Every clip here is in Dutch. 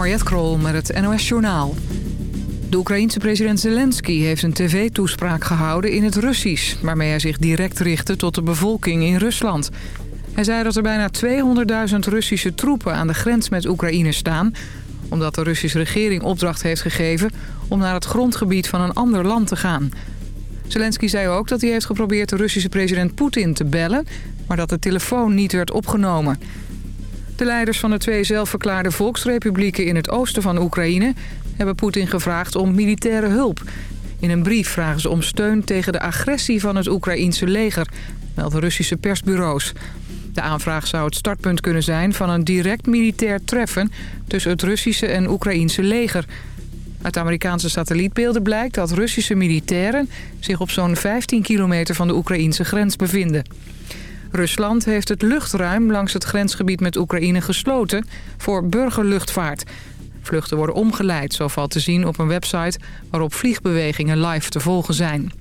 Mariette Krol met het NOS Journaal. De Oekraïense president Zelensky heeft een tv-toespraak gehouden in het Russisch... waarmee hij zich direct richtte tot de bevolking in Rusland. Hij zei dat er bijna 200.000 Russische troepen aan de grens met Oekraïne staan... omdat de Russische regering opdracht heeft gegeven om naar het grondgebied van een ander land te gaan. Zelensky zei ook dat hij heeft geprobeerd de Russische president Poetin te bellen... maar dat de telefoon niet werd opgenomen... De leiders van de twee zelfverklaarde volksrepublieken in het oosten van Oekraïne... hebben Poetin gevraagd om militaire hulp. In een brief vragen ze om steun tegen de agressie van het Oekraïense leger... melden Russische persbureaus. De aanvraag zou het startpunt kunnen zijn van een direct militair treffen... tussen het Russische en Oekraïense leger... Uit Amerikaanse satellietbeelden blijkt dat Russische militairen... zich op zo'n 15 kilometer van de Oekraïense grens bevinden. Rusland heeft het luchtruim langs het grensgebied met Oekraïne gesloten voor burgerluchtvaart. Vluchten worden omgeleid, zo valt te zien op een website waarop vliegbewegingen live te volgen zijn.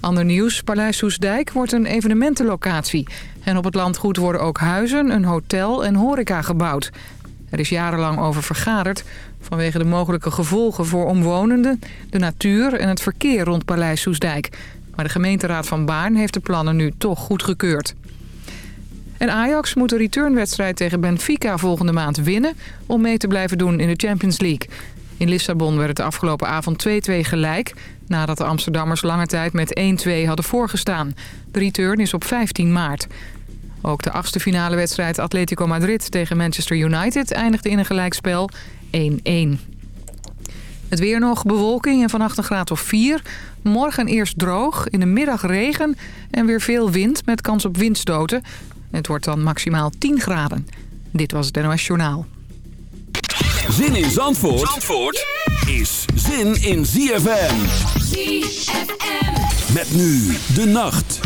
Ander nieuws, Paleis Soesdijk wordt een evenementenlocatie. En op het landgoed worden ook huizen, een hotel en horeca gebouwd. Er is jarenlang over vergaderd vanwege de mogelijke gevolgen voor omwonenden, de natuur en het verkeer rond Paleis Soesdijk. Maar de gemeenteraad van Baarn heeft de plannen nu toch goedgekeurd. En Ajax moet de returnwedstrijd tegen Benfica volgende maand winnen... om mee te blijven doen in de Champions League. In Lissabon werd het de afgelopen avond 2-2 gelijk... nadat de Amsterdammers lange tijd met 1-2 hadden voorgestaan. De return is op 15 maart. Ook de achtste finale wedstrijd Atletico Madrid tegen Manchester United... eindigde in een gelijkspel 1-1. Het weer nog bewolking en vannacht een graad of 4. Morgen eerst droog, in de middag regen en weer veel wind met kans op windstoten. Het wordt dan maximaal 10 graden. Dit was het NOS Journaal. Zin in Zandvoort, Zandvoort is zin in ZFM. ZFM. Met nu de nacht.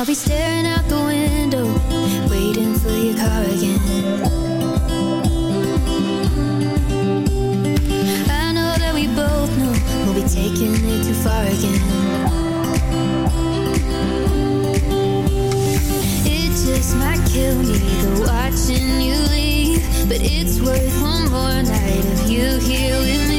I'll be staring out the window, waiting for your car again. I know that we both know we'll be taking it too far again. It just might kill me, the watching you leave, but it's worth one more night of you here with me.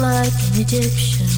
like an Egyptian.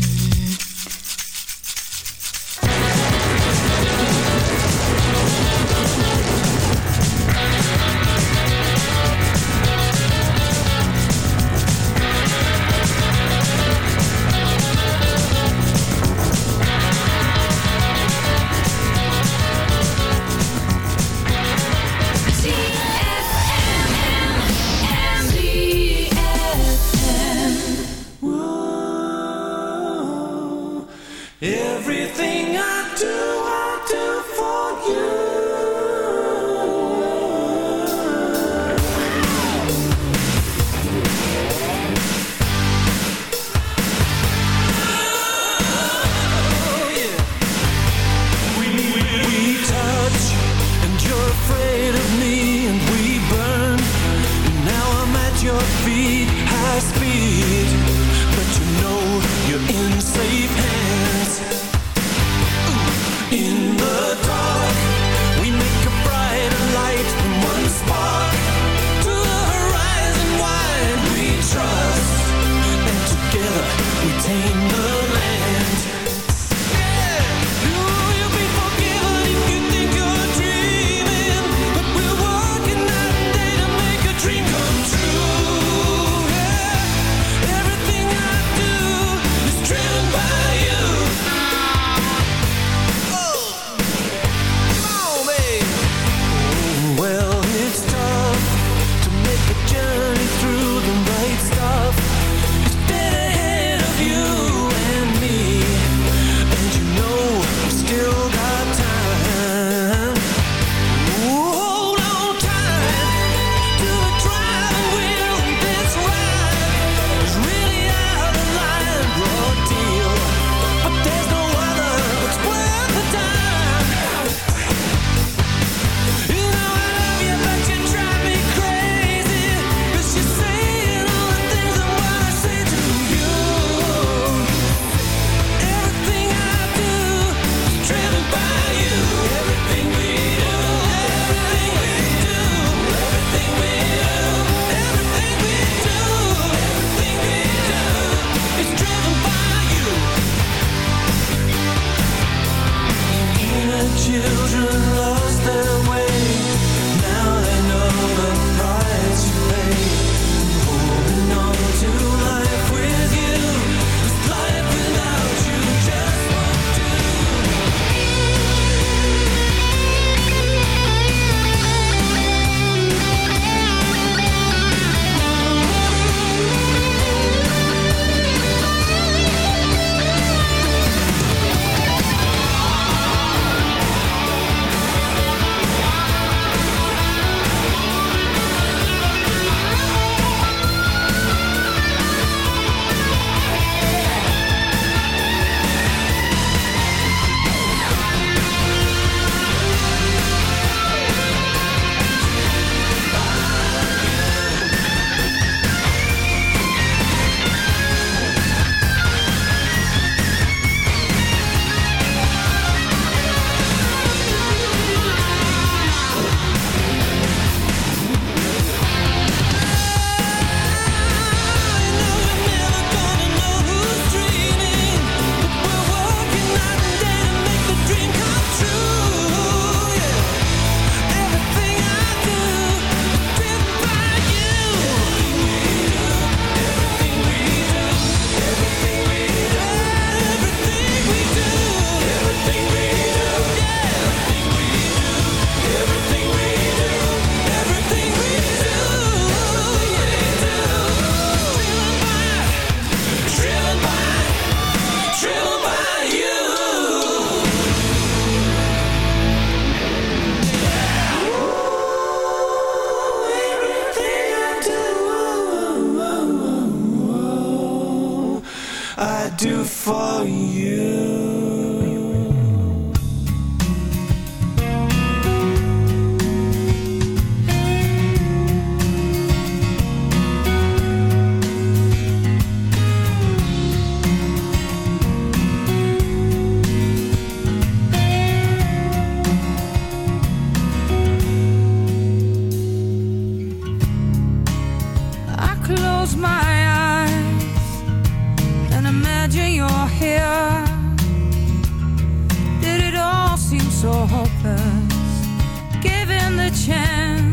so hopeless, given the chance.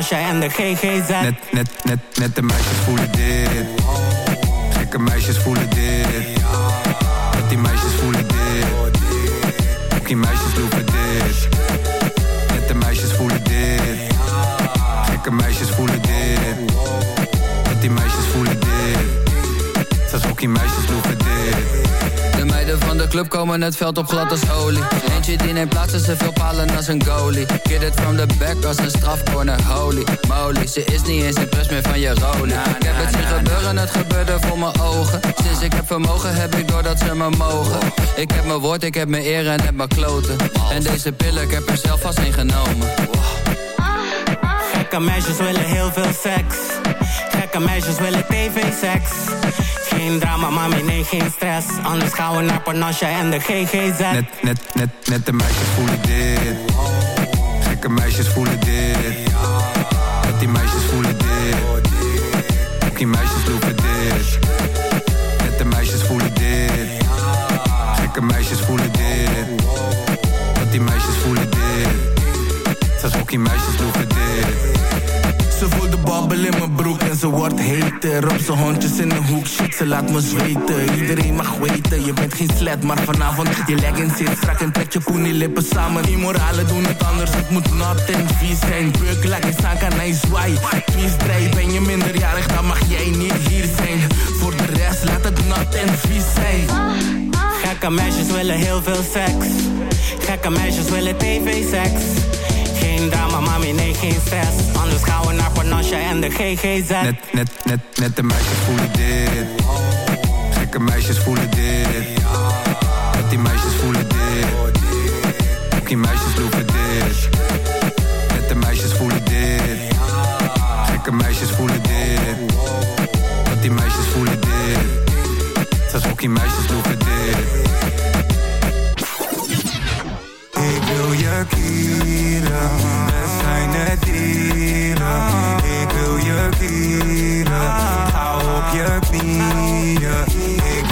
Panasja en de GGZ. Net, net, net, net de meisjes voelen dit. Komen het veld op glad als olie. Eentje die neemt plaats en ze veel palen als een goalie. Get it from the back als een strafcorner, holy moly. Ze is niet eens impress meer van je rolie. Ik heb het zien gebeuren, het gebeurde voor mijn ogen. Sinds ik heb vermogen heb ik doordat ze me mogen. Ik heb mijn woord, ik heb mijn eer en heb mijn kloten. En deze pillen, ik heb er zelf vast in genomen. Gekke meisjes willen heel veel seks. Gekke meisjes willen tv-seks. Geen drama, mami, nee, geen stress. Anders gaan we naar Panasja en de GGZ. Net, net, net, net de meisjes voelen dit. Gekke meisjes voelen dit. Net die meisjes voelen dit. Ook die meisjes wordt heter Op zijn hondjes in de hoek, shit, ze laat me zweten. Iedereen mag weten, je bent geen slet Maar vanavond, je leggings zit strak en trek je poenie lippen samen. Immoralen doen het anders, het moet nat en vies zijn. Beuk, je staan, kan hij zwaai. Kiesdraai, ben je minderjarig, dan mag jij niet hier zijn. Voor de rest, laat het nat en vies zijn. Gekke meisjes willen heel veel seks. Gekke meisjes willen tv-seks. Geen drama, mami, nee, geen stress. Anders gaan we naar Panasja en de GGZ. Net, net, net, net de meisjes voelen dit. Gekke meisjes voelen dit. be. Yeah.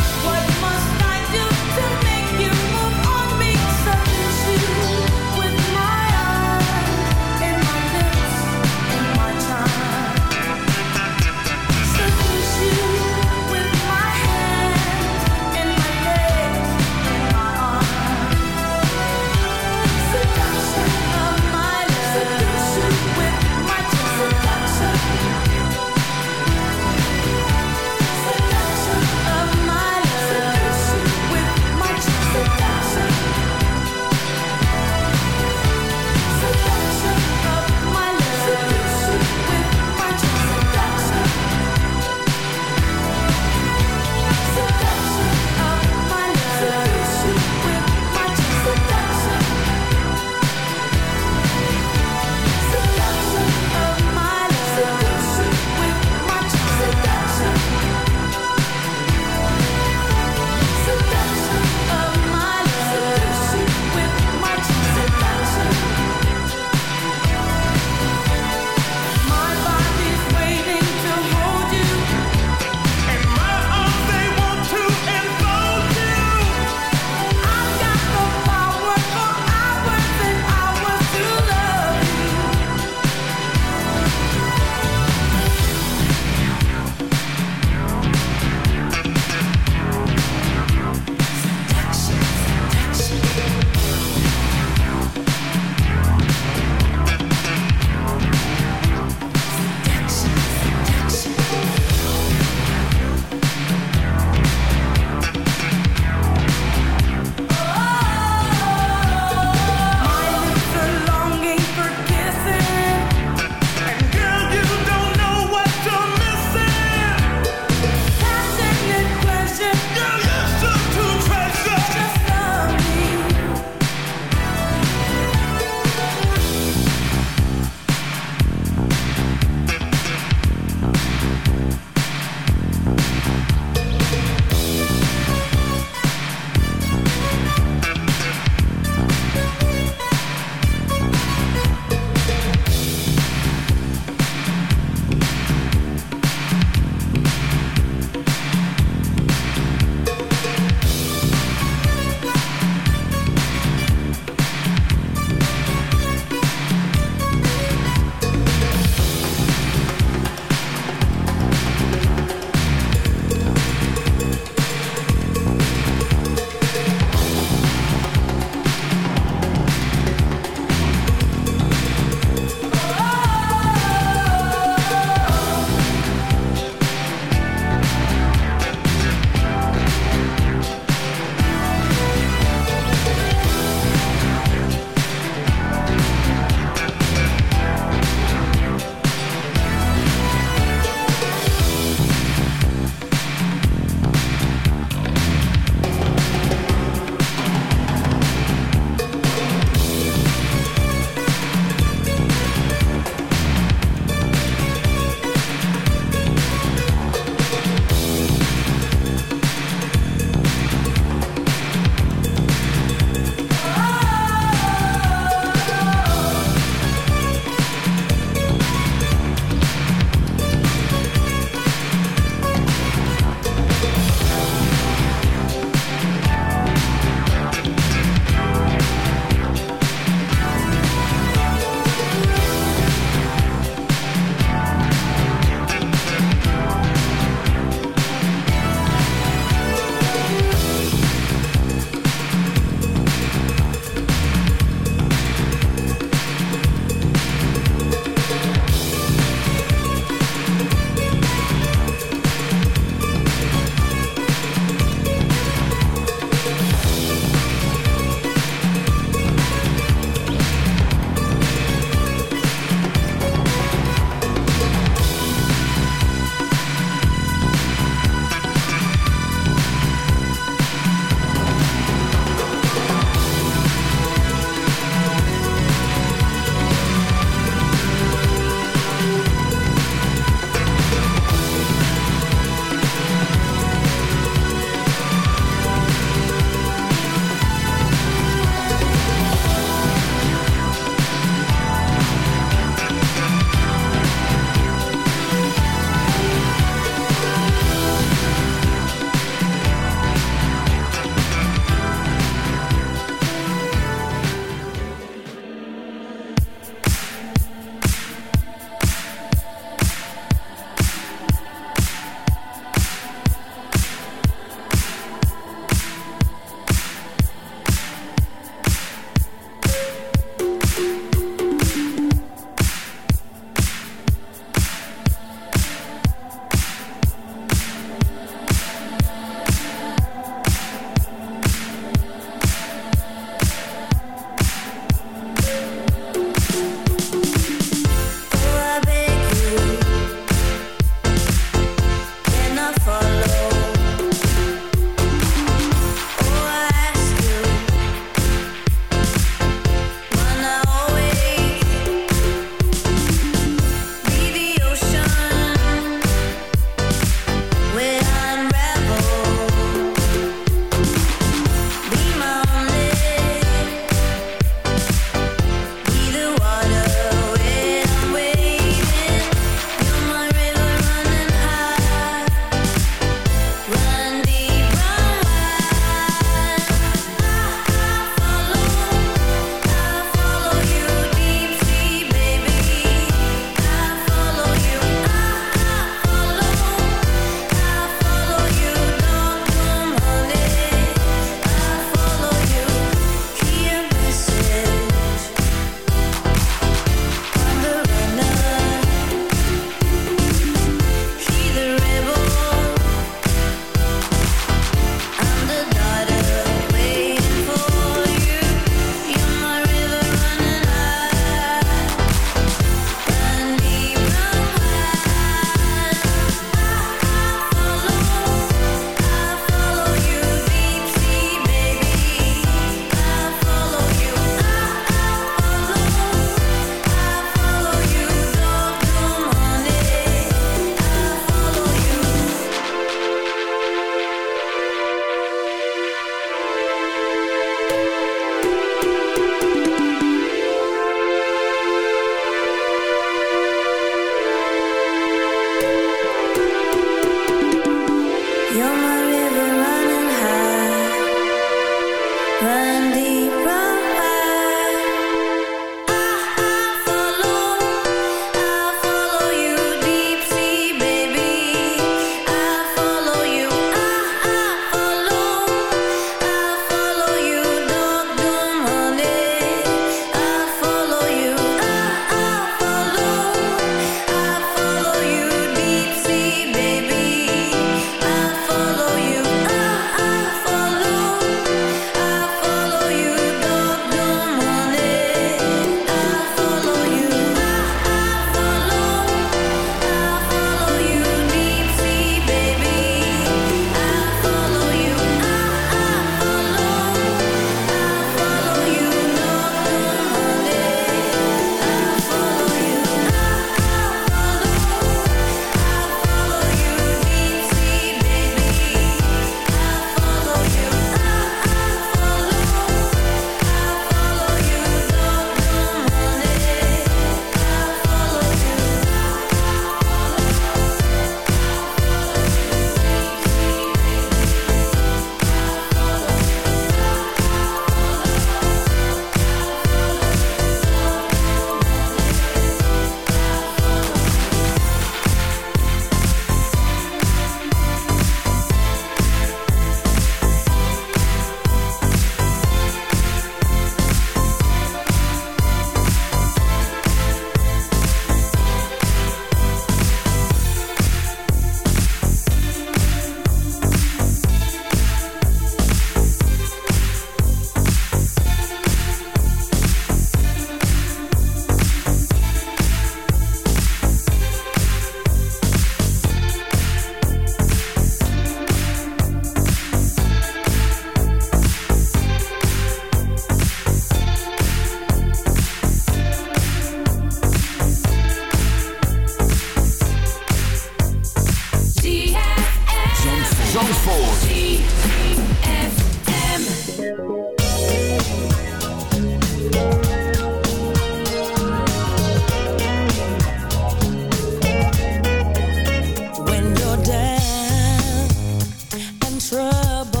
trouble.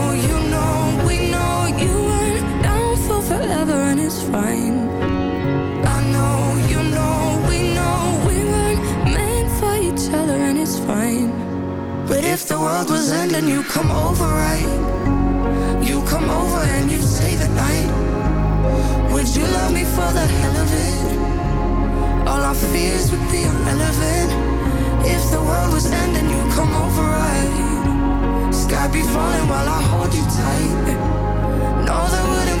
while I hold you tight. No, there wouldn't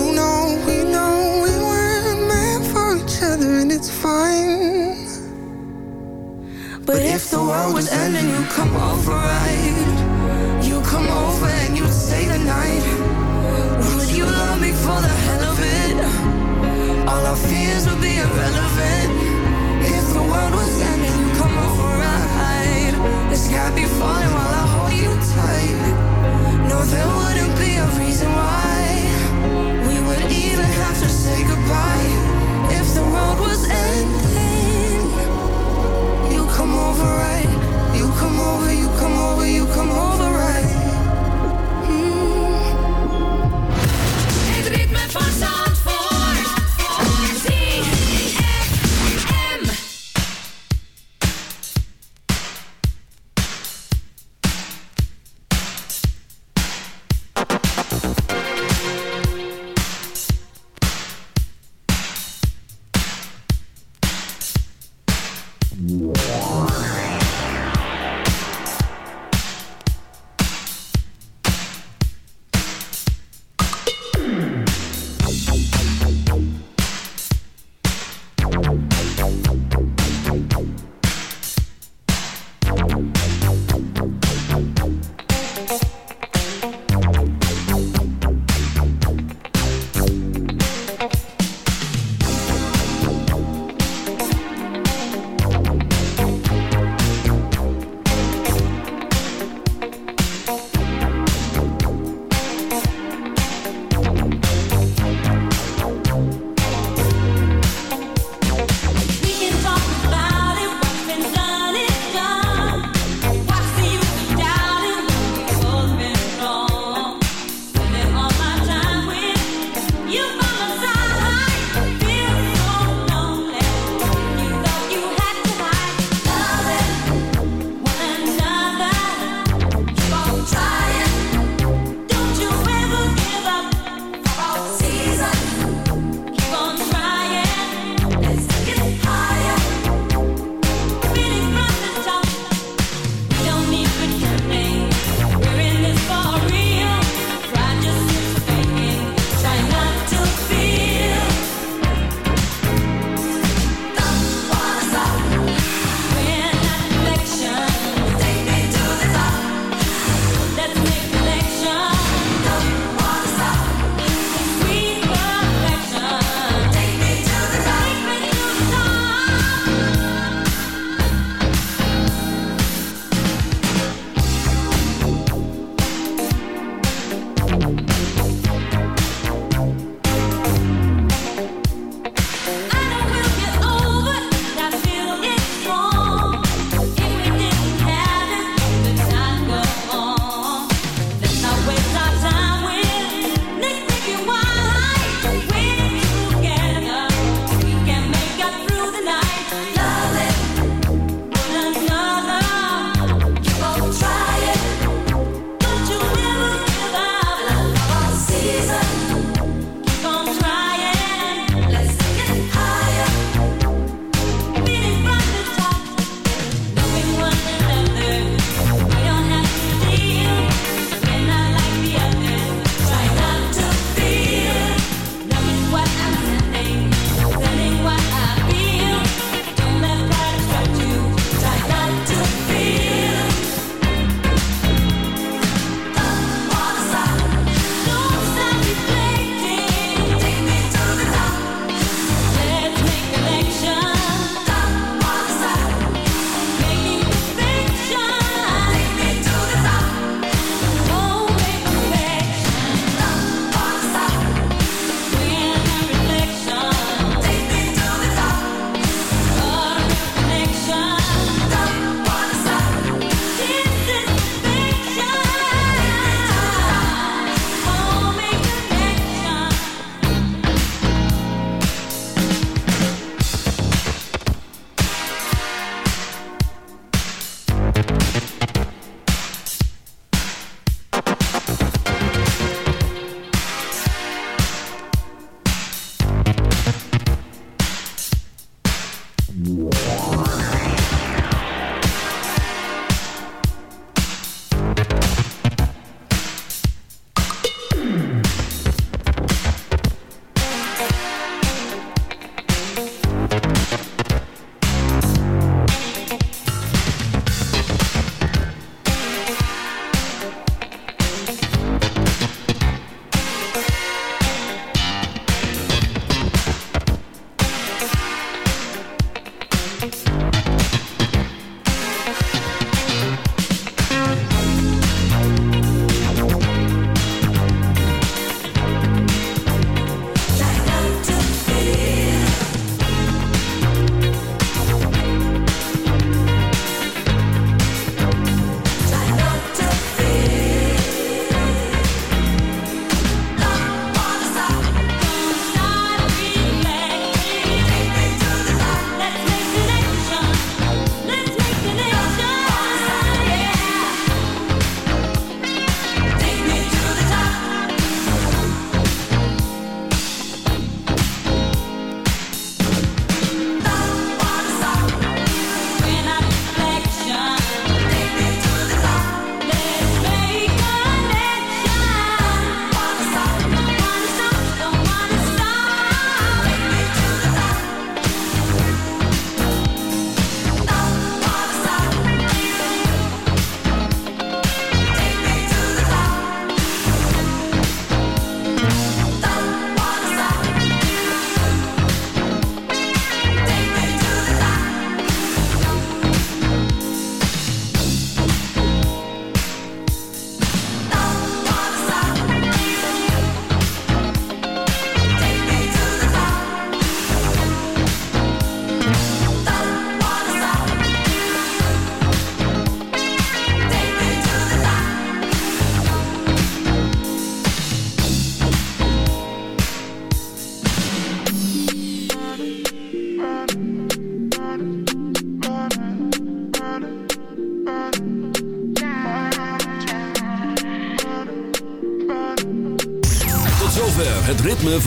But if the world was ending, you'd come over, right? You'd come over and you'd stay the night. Would you love me for the hell of it? All our fears would be irrelevant. If the world was ending, you'd come over, right? The sky be falling while I hold you tight. No, there wouldn't be a reason why we would even have to say goodbye. If the world was ending, come over right. You come over, you come over, you come over right. Mm. Het ritme van